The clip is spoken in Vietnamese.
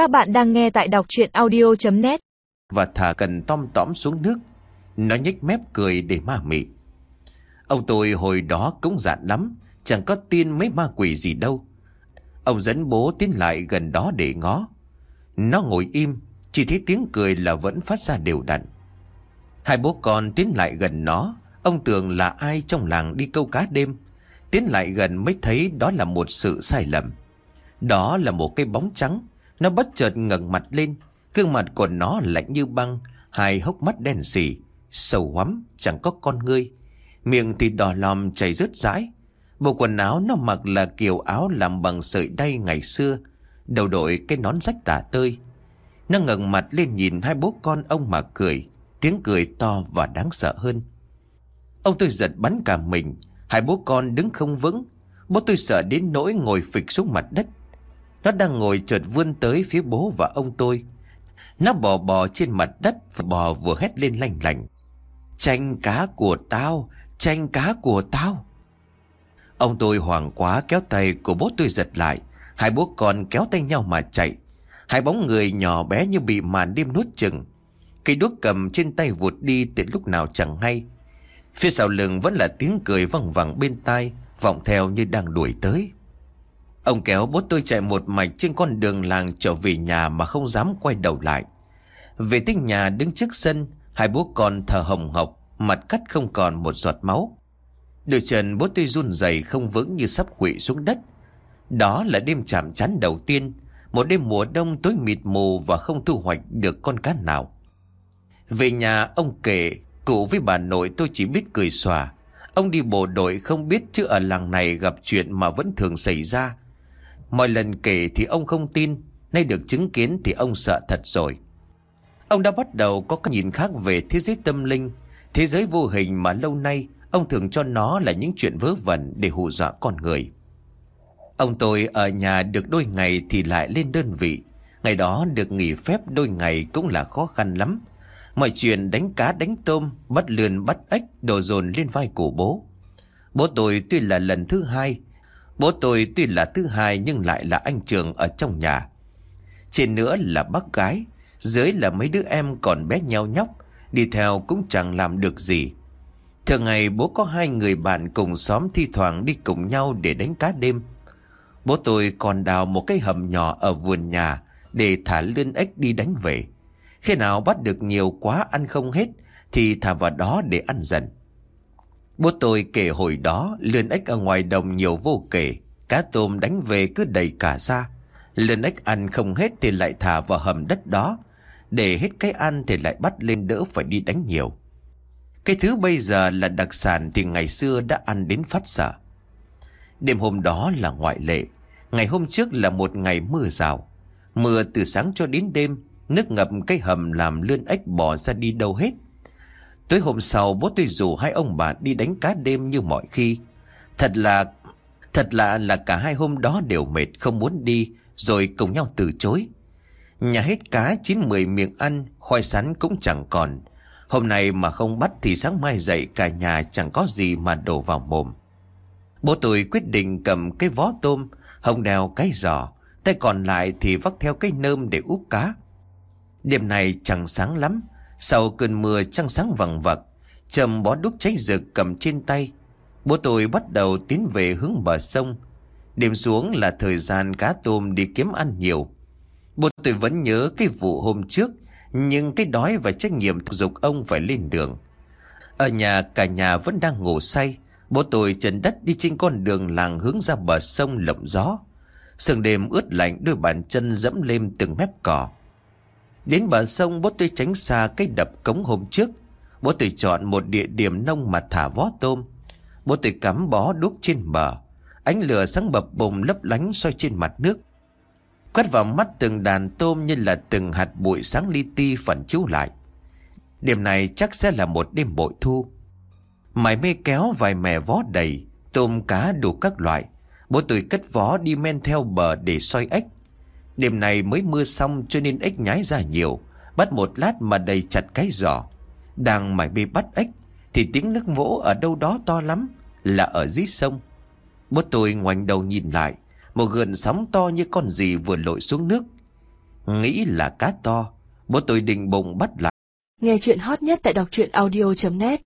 Các bạn đang nghe tại đọc chuyện audio.net Và thả cần tom tõm xuống nước. Nó nhếch mép cười để ma mị. Ông tôi hồi đó cũng dạn lắm, Chẳng có tin mấy ma quỷ gì đâu. Ông dẫn bố tiến lại gần đó để ngó. Nó ngồi im, Chỉ thấy tiếng cười là vẫn phát ra đều đặn. Hai bố con tiến lại gần nó. Ông tưởng là ai trong làng đi câu cá đêm. Tiến lại gần mới thấy đó là một sự sai lầm. Đó là một cái bóng trắng nó bất chợt ngẩng mặt lên. Gương mặt của nó lạnh như băng, Hai hốc mắt đen xì Sầu hoắm, chẳng có con ngươi. Miệng thì đỏ lòm chảy rớt rãi. Bộ quần áo nó mặc là kiểu áo làm bằng sợi đay ngày xưa. Đầu đội cái nón rách tả tơi. Nó ngẩng mặt lên nhìn hai bố con ông mà cười. Tiếng cười to và đáng sợ hơn. Ông tôi giật bắn cả mình. Hai bố con đứng không vững. Bố tôi sợ đến nỗi ngồi phịch xuống mặt đất. Nó đang ngồi chợt vươn tới phía bố và ông tôi. Nó bò bò trên mặt đất Và bò vừa hét lên lanh lành Chanh cá của tao Chanh cá của tao. Ông tôi hoảng quá kéo tay của bố tôi giật lại. Hai bố con kéo tay nhau mà chạy. Hai bóng người nhỏ bé như bị màn đêm nuốt chừng Cây đuốc cầm trên tay vụt đi từ lúc nào chẳng hay. Phía sau lưng vẫn là tiếng cười văng vẳng bên tai, Vọng theo như đang đuổi tới. Ông kéo bố tôi chạy một mạch trên con đường làng trở về nhà mà không dám quay đầu lại. Về tới nhà đứng trước sân, Hai bố con thở hồng hộc, Mặt cắt không còn một giọt máu. Đôi chân bố tôi run rẩy không vững như sắp quỵ xuống đất. Đó là đêm chạm chán đầu tiên, Một đêm mùa đông tối mịt mù và không thu hoạch được con cá nào. Về nhà, ông kể, Cụ với bà nội tôi chỉ biết cười xòa. Ông đi bộ đội không biết chứ ở làng này gặp chuyện mà vẫn thường xảy ra. Mọi lần kể thì ông không tin, Nay được chứng kiến thì ông sợ thật rồi. Ông đã bắt đầu có cái nhìn khác về thế giới tâm linh, Thế giới vô hình mà lâu nay Ông thường cho nó là những chuyện vớ vẩn để hù dọa con người. Ông tôi ở nhà được đôi ngày thì lại lên đơn vị, Ngày đó được nghỉ phép đôi ngày cũng là khó khăn lắm. Mọi chuyện đánh cá đánh tôm, Bắt lươn bắt ếch đồ dồn lên vai của bố. Bố tôi tuy là lần thứ hai Bố tôi tuy là thứ hai Nhưng lại là anh trường ở trong nhà Trên nữa là bác gái, Dưới là mấy đứa em còn bé nhau nhóc, Đi theo cũng chẳng làm được gì Thường ngày bố có hai người bạn cùng xóm thi thoảng đi cùng nhau để đánh cá đêm. Bố tôi còn đào một cái hầm nhỏ ở vườn nhà để thả lươn ếch đi đánh về. Khi nào bắt được nhiều quá ăn không hết thì thả vào đó để ăn dần. Bố tôi kể hồi đó lươn ếch ở ngoài đồng nhiều vô kể. Cá tôm đánh về cứ đầy cả ra. Lươn ếch ăn không hết thì lại thả vào hầm đất đó. Để hết cái ăn thì lại bắt lên đỡ phải đi đánh nhiều. Cái thứ bây giờ là đặc sản thì ngày xưa đã ăn đến phát sợ. Đêm hôm đó là ngoại lệ. Ngày hôm trước là một ngày mưa rào. Mưa từ sáng cho đến đêm, nước ngập cái hầm làm lươn ếch bỏ ra đi đâu hết. Tới hôm sau bố tôi rủ hai ông bà đi đánh cá đêm như mọi khi. Thật là... Thật lạ là cả hai hôm đó đều mệt không muốn đi rồi cùng nhau từ chối. Nhà hết cá chín mười miệng ăn, khoai sắn cũng chẳng còn. Hôm nay mà không bắt thì sáng mai dậy cả nhà chẳng có gì mà đổ vào mồm. Bố tôi quyết định cầm cái vó tôm, hồng đèo cái giỏ, tay còn lại thì vắt theo cái nơm để úp cá. Đêm này chẳng sáng lắm, sau cơn mưa trăng sáng vằng vặc, trầm bó đúc cháy rực cầm trên tay. Bố tôi bắt đầu tiến về hướng bờ sông. Đêm xuống là thời gian cá tôm đi kiếm ăn nhiều. Bố tôi vẫn nhớ cái vụ hôm trước, nhưng cái đói và trách nhiệm thúc giục ông phải lên đường Ở nhà cả nhà vẫn đang ngủ say Bố tôi trần đất đi trên con đường làng hướng ra bờ sông lộng gió Sương đêm ướt lạnh đôi bàn chân dẫm lên từng mép cỏ Đến bờ sông bố tôi tránh xa cái đập cống hôm trước Bố tôi chọn một địa điểm nông mà thả vó tôm Bố tôi cắm bó đúc trên bờ Ánh lửa sáng bập bùng lấp lánh soi trên mặt nước Quét vào mắt từng đàn tôm như là từng hạt bụi sáng li ti phản chiếu lại. Đêm này chắc sẽ là một đêm bội thu. Mải mê kéo vài mẻ vó đầy, tôm cá đủ các loại. Bố tôi cất vó đi men theo bờ để soi ếch. Đêm này mới mưa xong cho nên ếch nhái ra nhiều. Bắt một lát mà đầy chặt cái giỏ. Đang mải bê bắt ếch, thì tiếng nước vỗ ở đâu đó to lắm, là ở dưới sông. Bố tôi ngoảnh đầu nhìn lại, một gợn sóng to như con gì vừa lội xuống nước Nghĩ là cá to, Bố tôi định bụng bắt lại Nghe chuyện hot nhất tại đọc truyện audio.net